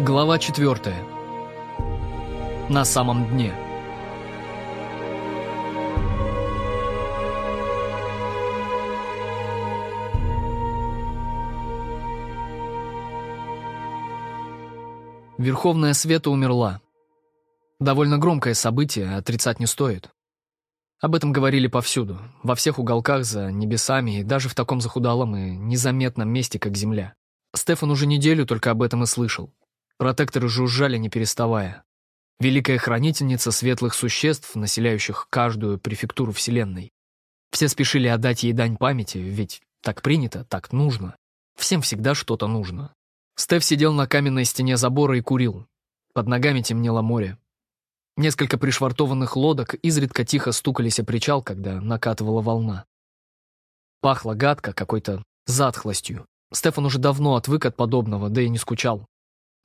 Глава 4. На самом дне. Верховная Света умерла. Довольно громкое событие, отрицать не стоит. Об этом говорили повсюду, во всех уголках за небесами и даже в таком захудалом и незаметном месте, как Земля. Стефан уже неделю только об этом и слышал. Протекторы жужжали, не переставая. Великая хранительница светлых существ, населяющих каждую префектуру Вселенной. Все спешили отдать ей дань памяти, ведь так принято, так нужно. Всем всегда что-то нужно. Стеф сидел на каменной стене забора и курил. Под ногами темнело море. Несколько пришвартованных лодок изредка тихо стукались о причал, когда накатывала волна. Пахло гадко, какой-то затхлостью. Стефан уже давно отвык от подобного, да и не скучал.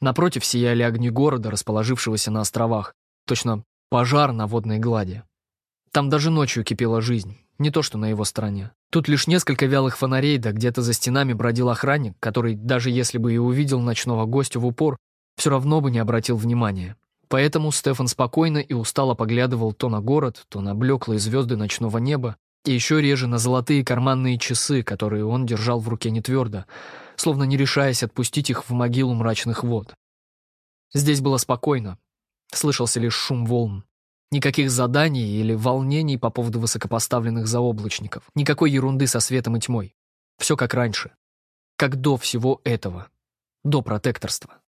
Напротив сияли огни города, расположившегося на островах. Точно пожар на водной глади. Там даже ночью кипела жизнь, не то что на его стороне. Тут лишь несколько вялых фонарей, да где-то за стенами бродил охранник, который, даже если бы и увидел ночного гостя в упор, все равно бы не обратил внимания. Поэтому Стефан спокойно и устало поглядывал то на город, то на блеклые звезды ночного неба, и еще реже на золотые карманные часы, которые он держал в руке не твердо, словно не решаясь отпустить их в могилу мрачных вод. Здесь было спокойно, слышался лишь шум волн. Никаких заданий или волнений по поводу высокопоставленных заоблачников, никакой ерунды со светом и тьмой. Все как раньше. Как до всего этого. До протекторства.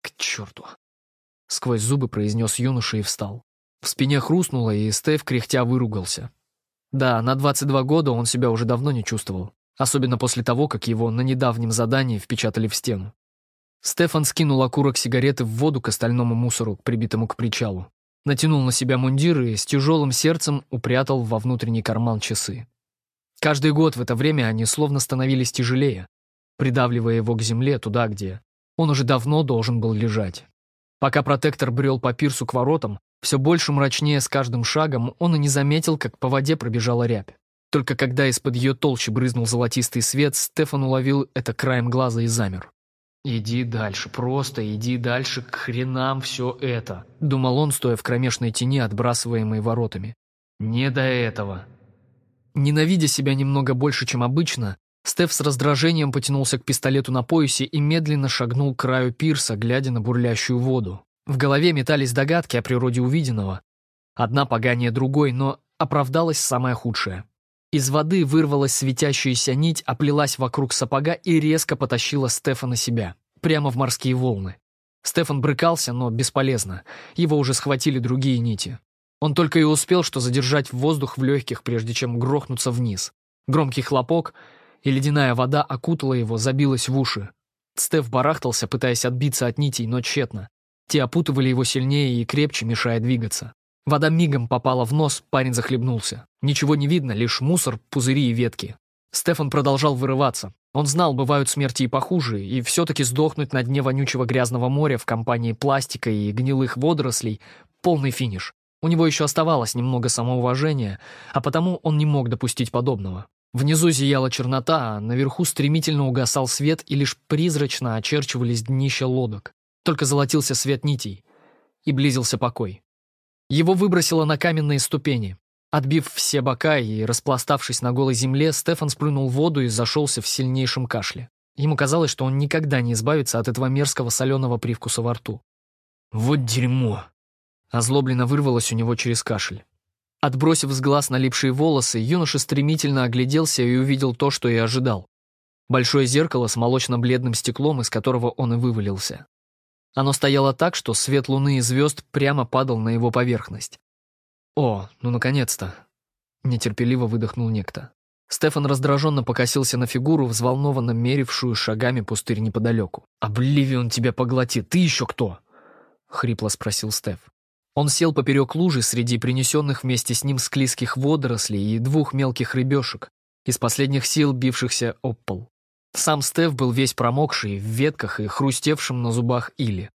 К черту. Сквозь зубы произнес юноша и встал. В спине хрустнуло, и Стеф кряхтя выругался. Да, на 22 года он себя уже давно не чувствовал. Особенно после того, как его на недавнем задании впечатали в стену. Стефан скинул окурок сигареты в воду к остальному мусору, прибитому к причалу. Натянул на себя мундир и с тяжелым сердцем упрятал во внутренний карман часы. Каждый год в это время они словно становились тяжелее, придавливая его к земле туда, где он уже давно должен был лежать. Пока протектор брел по пирсу к воротам, все больше мрачнее с каждым шагом, он и не заметил, как по воде пробежала рябь. Только когда из-под ее толщи брызнул золотистый свет, Стефан уловил это краем глаза и замер. «Иди дальше, просто иди дальше, к хренам все это», — думал он, стоя в кромешной тени, отбрасываемой воротами. «Не до этого». Ненавидя себя немного больше, чем обычно, Стеф с раздражением потянулся к пистолету на поясе и медленно шагнул к краю пирса, глядя на бурлящую воду. В голове метались догадки о природе увиденного. Одна поганее другой, но оправдалась самое худшее. Из воды вырвалась светящаяся нить, оплелась вокруг сапога и резко потащила Стефана себя, прямо в морские волны. Стефан брыкался, но бесполезно. Его уже схватили другие нити. Он только и успел, что задержать воздух в легких, прежде чем грохнуться вниз. Громкий хлопок — и ледяная вода окутала его, забилась в уши. Стеф барахтался, пытаясь отбиться от нитей, но тщетно. Те опутывали его сильнее и крепче, мешая двигаться. Вода мигом попала в нос, парень захлебнулся. Ничего не видно, лишь мусор, пузыри и ветки. Стефан продолжал вырываться. Он знал, бывают смерти и похуже, и все-таки сдохнуть на дне вонючего грязного моря в компании пластика и гнилых водорослей — полный финиш. У него еще оставалось немного самоуважения, а потому он не мог допустить подобного. Внизу зияла чернота, а наверху стремительно угасал свет, и лишь призрачно очерчивались днища лодок. Только золотился свет нитей. И близился покой. Его выбросило на каменные ступени. Отбив все бока и распластавшись на голой земле, Стефан сплюнул воду и зашелся в сильнейшем кашле. Ему казалось, что он никогда не избавится от этого мерзкого соленого привкуса во рту. «Вот дерьмо!» Озлобленно вырвалось у него через кашель. Отбросив с глаз налипшие волосы, юноша стремительно огляделся и увидел то, что и ожидал. Большое зеркало с молочно-бледным стеклом, из которого он и вывалился. Оно стояло так, что свет луны и звезд прямо падал на его поверхность. «О, ну наконец-то!» — нетерпеливо выдохнул некто. Стефан раздраженно покосился на фигуру, взволнованно мерившую шагами пустырь неподалеку. «Обливион тебя поглотит! Ты еще кто?» — хрипло спросил Стеф. Он сел поперек лужи среди принесенных вместе с ним склизких водорослей и двух мелких рыбешек, из последних сил бившихся об пол. Сам Стеф был весь промокший, в ветках и хрустевшим на зубах или.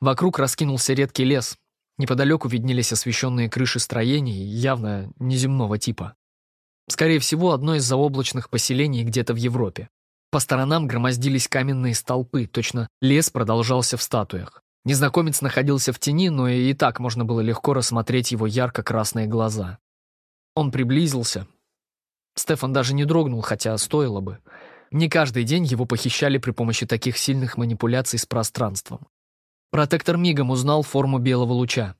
Вокруг раскинулся редкий лес. Неподалеку виднелись освещенные крыши строений, явно неземного типа. Скорее всего, одно из заоблачных поселений где-то в Европе. По сторонам громоздились каменные столпы, точно лес продолжался в статуях. Незнакомец находился в тени, но и так можно было легко рассмотреть его ярко-красные глаза. Он приблизился. Стефан даже не дрогнул, хотя стоило бы. Не каждый день его похищали при помощи таких сильных манипуляций с пространством. Протектор мигом узнал форму белого луча.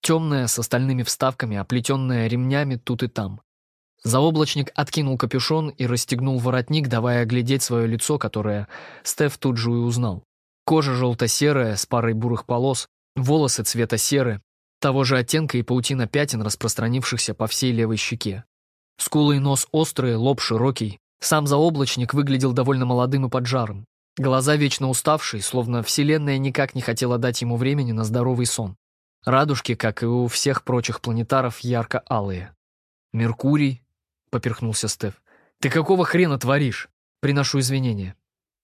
Темная, с остальными вставками, оплетенная ремнями тут и там. Заоблачник откинул капюшон и расстегнул воротник, давая оглядеть свое лицо, которое Стеф тут же и узнал. Кожа желто-серая, с парой бурых полос, волосы цвета серы, того же оттенка и паутина пятен, распространившихся по всей левой щеке. Скулы и нос острые, лоб широкий. Сам заоблачник выглядел довольно молодым и поджаром. Глаза вечно уставшие, словно вселенная никак не хотела дать ему времени на здоровый сон. Радужки, как и у всех прочих планетаров, ярко-алые. «Меркурий?» — поперхнулся Стеф. «Ты какого хрена творишь?» «Приношу извинения».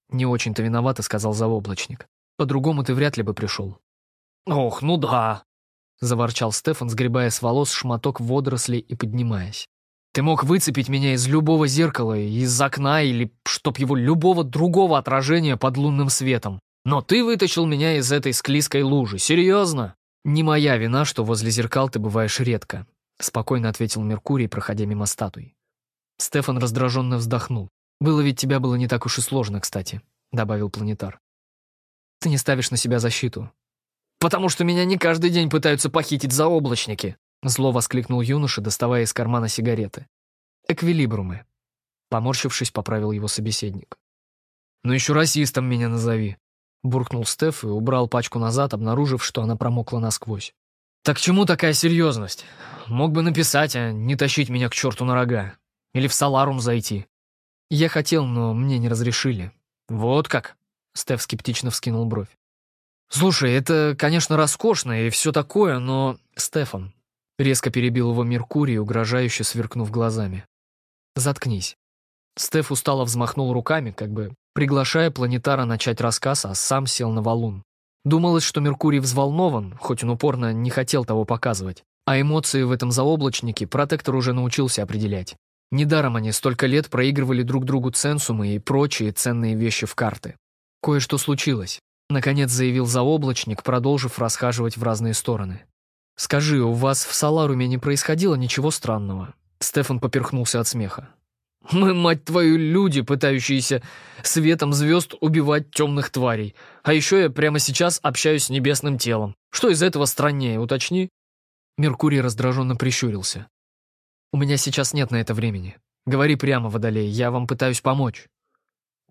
«Не очень-то виновата», — сказал заоблачник. «По-другому ты вряд ли бы пришел». «Ох, ну да», — заворчал Стефан, сгребая с волос шматок водорослей и поднимаясь. «Ты мог выцепить меня из любого зеркала, из окна или, чтоб его, любого другого отражения под лунным светом. Но ты вытащил меня из этой склизкой лужи. Серьезно?» «Не моя вина, что возле зеркал ты бываешь редко», — спокойно ответил Меркурий, проходя мимо статуй. Стефан раздраженно вздохнул. «Выловить тебя было не так уж и сложно, кстати», — добавил планетар. «Ты не ставишь на себя защиту». «Потому что меня не каждый день пытаются похитить заоблачники», — зло воскликнул юноша, доставая из кармана сигареты. «Эквилибрумы», — поморщившись, поправил его собеседник. «Ну еще расистом меня назови», — буркнул Стеф и убрал пачку назад, обнаружив, что она промокла насквозь. «Так чему такая серьезность? Мог бы написать, а не тащить меня к черту на рога. Или в Саларум зайти». «Я хотел, но мне не разрешили». «Вот как?» — Стеф скептично вскинул бровь. «Слушай, это, конечно, роскошно и все такое, но...» «Стефан», — резко перебил его Меркурий, угрожающе сверкнув глазами. «Заткнись». Стеф устало взмахнул руками, как бы приглашая планетара начать рассказ, а сам сел на валун. Думалось, что Меркурий взволнован, хоть он упорно не хотел того показывать. А эмоции в этом заоблачнике протектор уже научился определять. Недаром они столько лет проигрывали друг другу ценсумы и прочие ценные вещи в карты. Кое-что случилось. Наконец заявил заоблачник, продолжив расхаживать в разные стороны. «Скажи, у вас в Саларуме не происходило ничего странного?» Стефан поперхнулся от смеха. «Мы, мать твою, люди, пытающиеся светом звезд убивать темных тварей. А еще я прямо сейчас общаюсь с небесным телом. Что из этого страннее, уточни?» Меркурий раздраженно прищурился. «У меня сейчас нет на это времени. Говори прямо, Водолей, я вам пытаюсь помочь».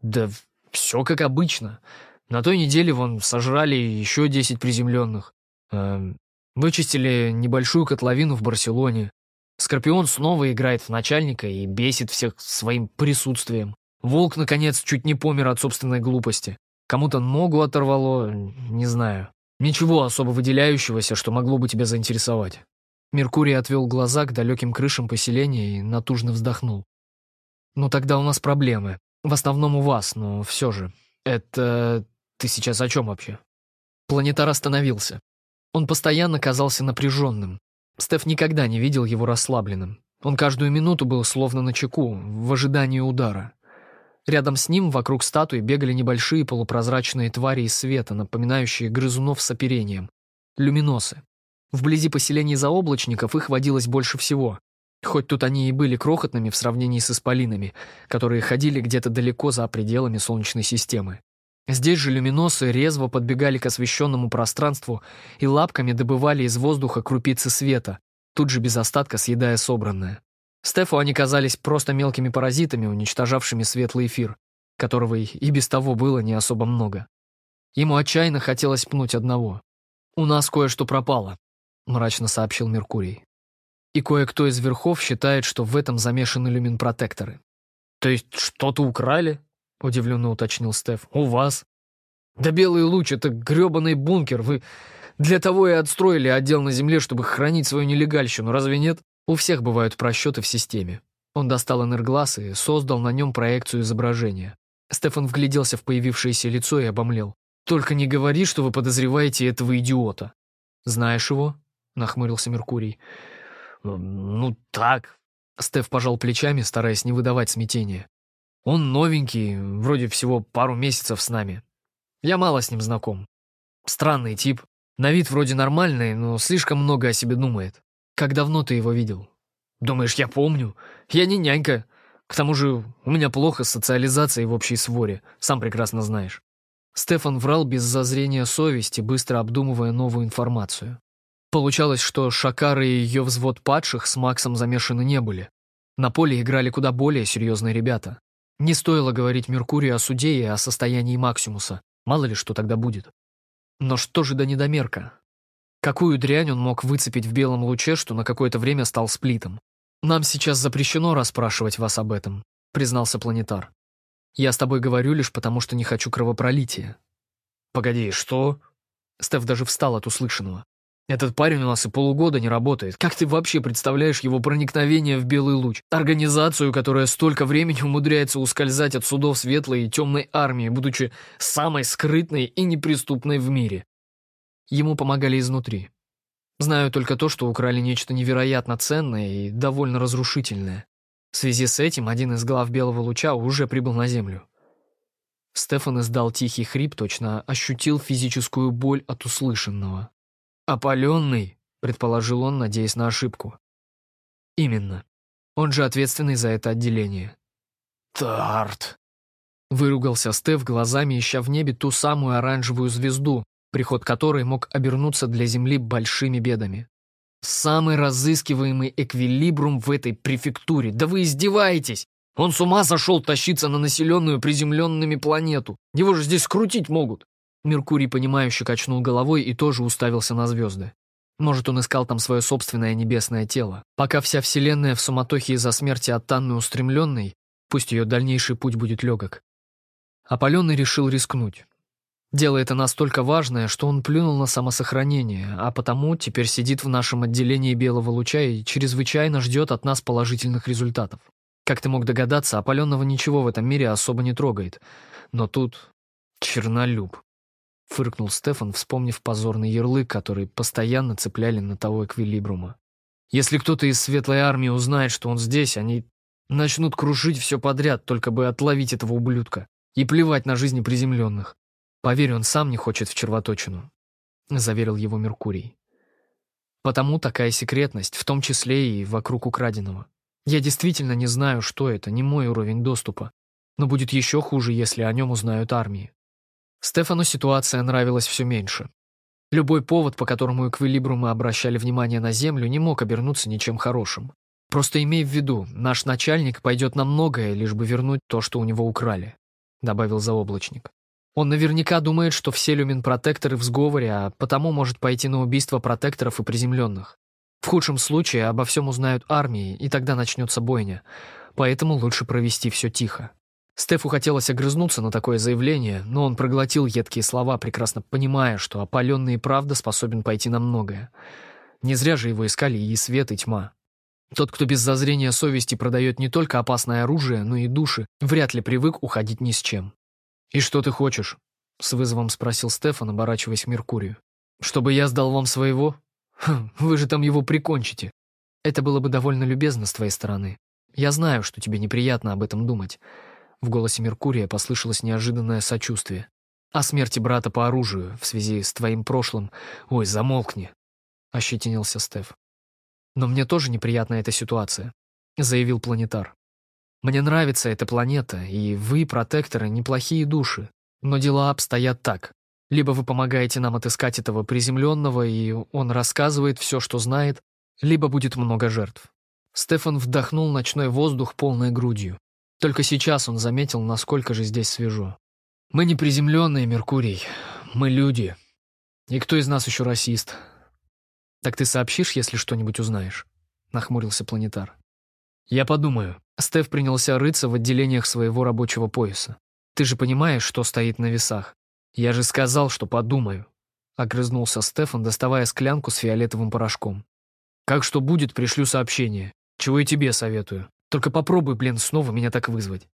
«Да все как обычно. На той неделе вон сожрали еще десять приземленных. Э, вычистили небольшую котловину в Барселоне. Скорпион снова играет в начальника и бесит всех своим присутствием. Волк, наконец, чуть не помер от собственной глупости. Кому-то ногу оторвало, не знаю. Ничего особо выделяющегося, что могло бы тебя заинтересовать. Меркурий отвел глаза к далеким крышам поселения и натужно вздохнул. «Ну тогда у нас проблемы. В основном у вас, но все же. Это... ты сейчас о чем вообще?» Планетар остановился. Он постоянно казался напряженным. Стеф никогда не видел его расслабленным. Он каждую минуту был словно на чеку, в ожидании удара. Рядом с ним вокруг статуи бегали небольшие полупрозрачные твари из света, напоминающие грызунов с оперением. Люминосы. Вблизи поселений заоблачников их водилось больше всего. Хоть тут они и были крохотными в сравнении с исполинами, которые ходили где-то далеко за пределами Солнечной системы. Здесь же люминосы резво подбегали к освещенному пространству и лапками добывали из воздуха крупицы света, тут же без остатка съедая собранное. Стефу они казались просто мелкими паразитами, уничтожавшими светлый эфир, которого и без того было не особо много. Ему отчаянно хотелось пнуть одного. «У нас кое-что пропало», мрачно сообщил Меркурий. И кое-кто из верхов считает, что в этом замешаны люминпротекторы. То есть что-то украли? Удивленно уточнил Стеф. У вас? Да белый луч — это грёбаный бункер. Вы для того и отстроили отдел на земле, чтобы хранить свою нелегальщину, разве нет? У всех бывают просчеты в системе. Он достал энерглаз и создал на нем проекцию изображения. Стефан вгляделся в появившееся лицо и обомлел. «Только не говори, что вы подозреваете этого идиота». «Знаешь его?» нахмурился Меркурий. «Ну, так». Стеф пожал плечами, стараясь не выдавать смятения. Он новенький, вроде всего пару месяцев с нами. Я мало с ним знаком. Странный тип. На вид вроде нормальный, но слишком много о себе думает. Как давно ты его видел? Думаешь, я помню? Я не нянька. К тому же у меня плохо с социализацией в общей своре, сам прекрасно знаешь. Стефан врал без зазрения совести, быстро обдумывая новую информацию. Получалось, что Шакар и ее взвод падших с Максом замешаны не были. На поле играли куда более серьезные ребята. Не стоило говорить Меркурию о суде и о состоянии Максимуса. Мало ли, что тогда будет. Но что же до недомерка? Какую дрянь он мог выцепить в белом луче, что на какое-то время стал сплитом? «Нам сейчас запрещено расспрашивать вас об этом», — признался планетар. «Я с тобой говорю лишь потому, что не хочу кровопролития». «Погоди, что?» Стеф даже встал от услышанного. «Этот парень у нас и полугода не работает. Как ты вообще представляешь его проникновение в белый луч? Организацию, которая столько времени умудряется ускользать от судов светлой и темной армии, будучи самой скрытной и неприступной в мире. Ему помогали изнутри. Знаю только то, что украли нечто невероятно ценное и довольно разрушительное. В связи с этим один из глав Белого Луча уже прибыл на Землю. Стефан издал тихий хрип, точно ощутил физическую боль от услышанного. «Опаленный», — предположил он, надеясь на ошибку. «Именно. Он же ответственный за это отделение». «Тарт», — выругался Стеф глазами, ища в небе ту самую оранжевую звезду, приход которой мог обернуться для Земли большими бедами. Самый разыскиваемый эквилибрум в этой префектуре. Да вы издеваетесь! Он с ума сошел тащиться на населенную приземленными планету. Его же здесь скрутить могут. Меркурий, понимающе качнул головой и тоже уставился на звезды. Может, он искал там свое собственное небесное тело. Пока вся Вселенная в суматохе из-за смерти от Танны устремленной, пусть ее дальнейший путь будет легок. Опаленный решил рискнуть. Дело это настолько важное, что он плюнул на самосохранение, а потому теперь сидит в нашем отделении белого луча и чрезвычайно ждет от нас положительных результатов. Как ты мог догадаться, опаленного ничего в этом мире особо не трогает. Но тут чернолюб. Фыркнул Стефан, вспомнив позорный ярлык, который постоянно цепляли на того эквилибрума. Если кто-то из Светлой Армии узнает, что он здесь, они начнут крушить все подряд, только бы отловить этого ублюдка. И плевать на жизни приземленных. Поверь, он сам не хочет в червоточину», — заверил его Меркурий. «Потому такая секретность, в том числе и вокруг украденного. Я действительно не знаю, что это, не мой уровень доступа. Но будет еще хуже, если о нем узнают армии». Стефану ситуация нравилась все меньше. Любой повод, по которому эквилибрумы обращали внимание на Землю, не мог обернуться ничем хорошим. Просто имей в виду, наш начальник пойдет на многое, лишь бы вернуть то, что у него украли», — добавил заоблачник. Он наверняка думает, что все люмин-протекторы в сговоре, а потому может пойти на убийство протекторов и приземленных. В худшем случае обо всем узнают армии, и тогда начнется бойня. Поэтому лучше провести все тихо. Стефу хотелось огрызнуться на такое заявление, но он проглотил едкие слова, прекрасно понимая, что опаленный и правда способен пойти на многое. Не зря же его искали и свет, и тьма. Тот, кто без зазрения совести продает не только опасное оружие, но и души, вряд ли привык уходить ни с чем. «И что ты хочешь?» — с вызовом спросил Стефан, оборачиваясь к Меркурию. «Чтобы я сдал вам своего? Хм, вы же там его прикончите. Это было бы довольно любезно с твоей стороны. Я знаю, что тебе неприятно об этом думать». В голосе Меркурия послышалось неожиданное сочувствие. «О смерти брата по оружию в связи с твоим прошлым... Ой, замолкни!» — ощетинился Стеф. «Но мне тоже неприятна эта ситуация», — заявил планетар. Мне нравится эта планета, и вы, протекторы, неплохие души. Но дела обстоят так. Либо вы помогаете нам отыскать этого приземленного, и он рассказывает все, что знает, либо будет много жертв. Стефан вдохнул ночной воздух полной грудью. Только сейчас он заметил, насколько же здесь свежо. «Мы не приземленные, Меркурий. Мы люди. И кто из нас еще расист?» «Так ты сообщишь, если что-нибудь узнаешь?» — нахмурился планетар. «Я подумаю». Стеф принялся рыться в отделениях своего рабочего пояса. «Ты же понимаешь, что стоит на весах? Я же сказал, что подумаю». Огрызнулся Стефан, доставая склянку с фиолетовым порошком. «Как что будет, пришлю сообщение. Чего и тебе советую. Только попробуй, блин, снова меня так вызвать.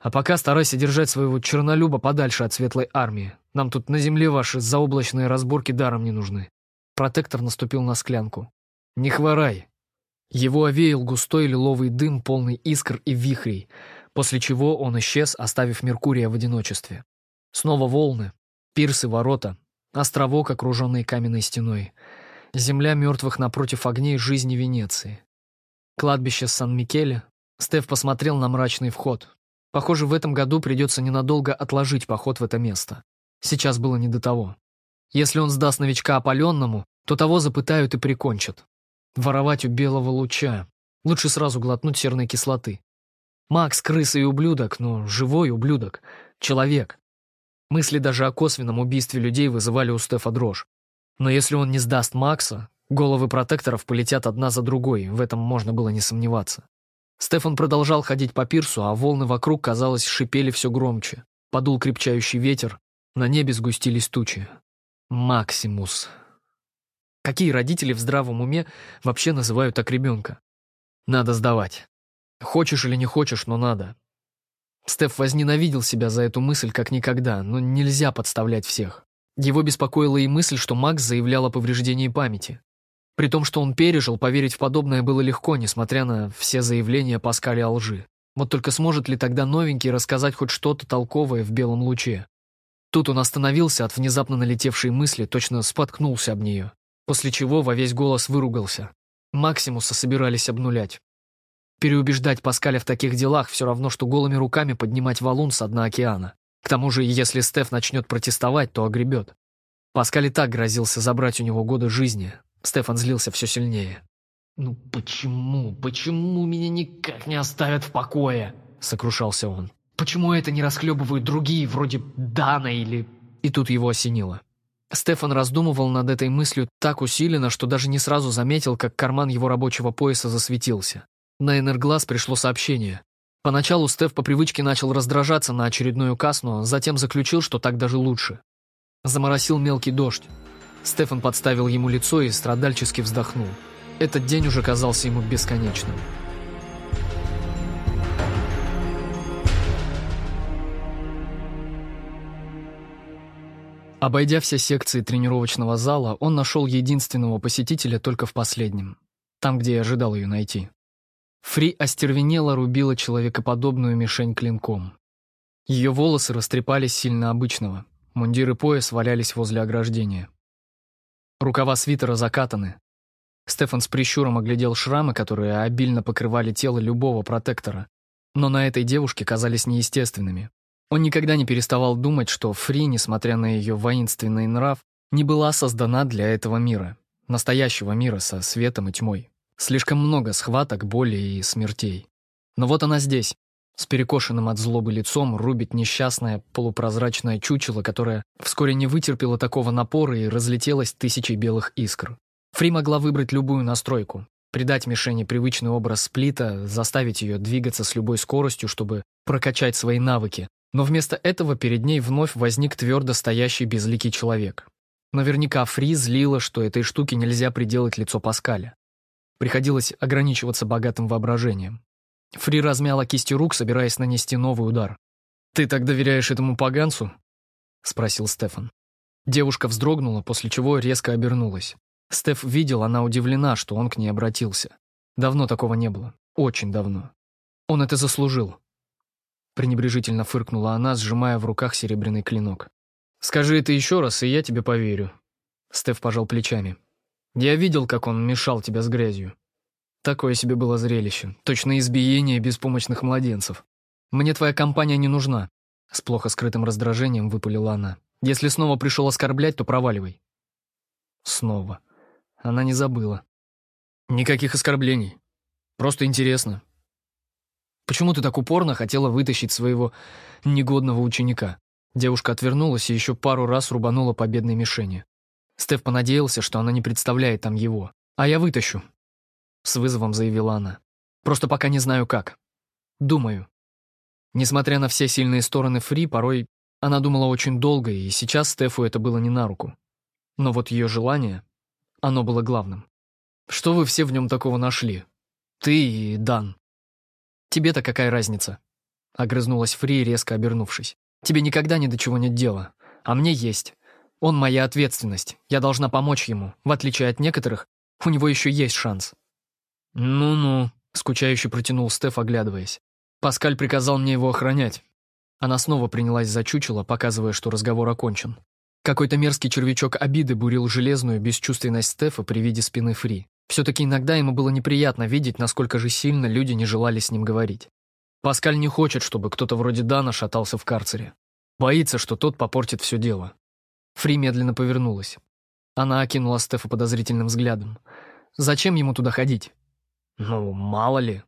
А пока старайся держать своего чернолюба подальше от светлой армии. Нам тут на земле ваши заоблачные разборки даром не нужны». Протектор наступил на склянку. «Не хворай. Его овеял густой лиловый дым, полный искр и вихрей. после чего он исчез, оставив Меркурия в одиночестве. Снова волны, пирсы, ворота, островок, окруженный каменной стеной, земля мертвых напротив огней жизни Венеции. Кладбище Сан-Микеле. Стеф посмотрел на мрачный вход. Похоже, в этом году придется ненадолго отложить поход в это место. Сейчас было не до того. Если он сдаст новичка опаленному, то того запытают и прикончат. Воровать у белого луча. Лучше сразу глотнуть серной кислоты. Макс — крыса и ублюдок, но живой ублюдок. Человек. Мысли даже о косвенном убийстве людей вызывали у Стефа дрожь. Но если он не сдаст Макса, головы протекторов полетят одна за другой, в этом можно было не сомневаться. Стефан продолжал ходить по пирсу, а волны вокруг, казалось, шипели все громче. Подул крепчающий ветер, на небе сгустились тучи. Максимус. Какие родители в здравом уме вообще называют так ребенка? Надо сдавать. Хочешь или не хочешь, но надо. Стеф возненавидел себя за эту мысль как никогда, но нельзя подставлять всех. Его беспокоила и мысль, что Макс заявлял о повреждении памяти. При том, что он пережил, поверить в подобное было легко, несмотря на все заявления Паскаля о лжи. Вот только сможет ли тогда новенький рассказать хоть что-то толковое в белом луче? Тут он остановился от внезапно налетевшей мысли, точно споткнулся об нее, после чего во весь голос выругался. Максимуса собирались обнулять. Переубеждать Паскаля в таких делах все равно, что голыми руками поднимать валун с дна океана. К тому же, если Стеф начнет протестовать, то огребет. Паскаль и так грозился забрать у него годы жизни. Стефан злился все сильнее. «Ну почему, почему меня никак не оставят в покое?» — сокрушался он. «Почему это не расхлебывают другие, вроде Дана или...» И тут его осенило. Стефан раздумывал над этой мыслью так усиленно, что даже не сразу заметил, как карман его рабочего пояса засветился. На Энерглаз пришло сообщение. Поначалу Стеф по привычке начал раздражаться на очередной указ, но затем заключил, что так даже лучше. Заморосил мелкий дождь. Стефан подставил ему лицо и страдальчески вздохнул. Этот день уже казался ему бесконечным. Обойдя все секции тренировочного зала, он нашел единственного посетителя только в последнем. Там, где я ожидал ее найти. Фри остервенело рубила человекоподобную мишень клинком. Ее волосы растрепались сильно обычного. Мундир и пояс валялись возле ограждения. Рукава свитера закатаны. Стефан с прищуром оглядел шрамы, которые обильно покрывали тело любого протектора, но на этой девушке казались неестественными. Он никогда не переставал думать, что Фри, несмотря на ее воинственный нрав, не была создана для этого мира, настоящего мира со светом и тьмой. Слишком много схваток, боли и смертей. Но вот она здесь, с перекошенным от злобы лицом, рубит несчастное полупрозрачное чучело, которое вскоре не вытерпело такого напора и разлетелось тысячей белых искр. Фри могла выбрать любую настройку, придать мишени привычный образ сплита, заставить ее двигаться с любой скоростью, чтобы прокачать свои навыки, но вместо этого перед ней вновь возник твердо стоящий безликий человек. Наверняка Фри злила, что этой штуке нельзя приделать лицо Паскаля. Приходилось ограничиваться богатым воображением. Фри размяла кисти рук, собираясь нанести новый удар. «Ты так доверяешь этому поганцу?» — спросил Стефан. Девушка вздрогнула, после чего резко обернулась. Стеф видел, она удивлена, что он к ней обратился. Давно такого не было. Очень давно. Он это заслужил пренебрежительно фыркнула она, сжимая в руках серебряный клинок. «Скажи это еще раз, и я тебе поверю». Стеф пожал плечами. «Я видел, как он мешал тебя с грязью. Такое себе было зрелище. Точно избиение беспомощных младенцев. Мне твоя компания не нужна», — с плохо скрытым раздражением выпалила она. «Если снова пришел оскорблять, то проваливай». Снова. Она не забыла. «Никаких оскорблений. Просто интересно. Почему ты так упорно хотела вытащить своего негодного ученика?» Девушка отвернулась и еще пару раз рубанула по бедной мишени. Стеф понадеялся, что она не представляет там его. «А я вытащу», — с вызовом заявила она. «Просто пока не знаю как. Думаю». Несмотря на все сильные стороны Фри, порой она думала очень долго, и сейчас Стефу это было не на руку. Но вот ее желание, оно было главным. «Что вы все в нем такого нашли? Ты и Дан?» «Тебе-то какая разница?» — огрызнулась Фри, резко обернувшись. «Тебе никогда ни до чего нет дела. А мне есть. Он моя ответственность. Я должна помочь ему. В отличие от некоторых, у него еще есть шанс». «Ну-ну», — скучающе протянул Стеф, оглядываясь. Паскаль приказал мне его охранять. Она снова принялась за чучело, показывая, что разговор окончен. Какой-то мерзкий червячок обиды бурил железную бесчувственность Стефа при виде спины Фри. Все-таки иногда ему было неприятно видеть, насколько же сильно люди не желали с ним говорить. Паскаль не хочет, чтобы кто-то вроде Дана шатался в карцере. Боится, что тот попортит все дело. Фри медленно повернулась. Она окинула Стефа подозрительным взглядом. Зачем ему туда ходить? Ну, мало ли.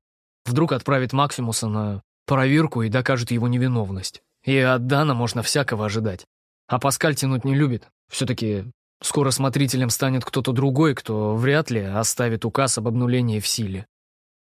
Вдруг отправит Максимуса на проверку и докажет его невиновность. И от Дана можно всякого ожидать. А Паскаль тянуть не любит. Все-таки скоро смотрителем станет кто-то другой, кто вряд ли оставит указ об обнулении в силе.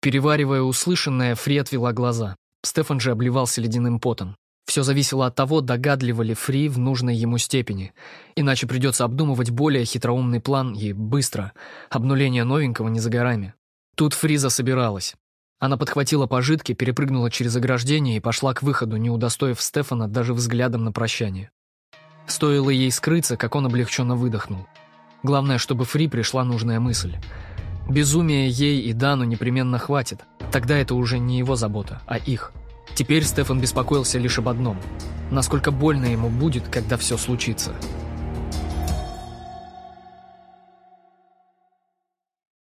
Переваривая услышанное, Фри отвела глаза. Стефан же обливался ледяным потом. Все зависело от того, догадлива ли Фри в нужной ему степени. Иначе придется обдумывать более хитроумный план и быстро. Обнуление новенького не за горами. Тут Фриза собиралась. Она подхватила пожитки, перепрыгнула через ограждение и пошла к выходу, не удостоив Стефана даже взглядом на прощание. Стоило ей скрыться, как он облегченно выдохнул. Главное, чтобы Фри пришла нужная мысль. Безумия ей и Дану непременно хватит. Тогда это уже не его забота, а их. Теперь Стефан беспокоился лишь об одном. Насколько больно ему будет, когда все случится.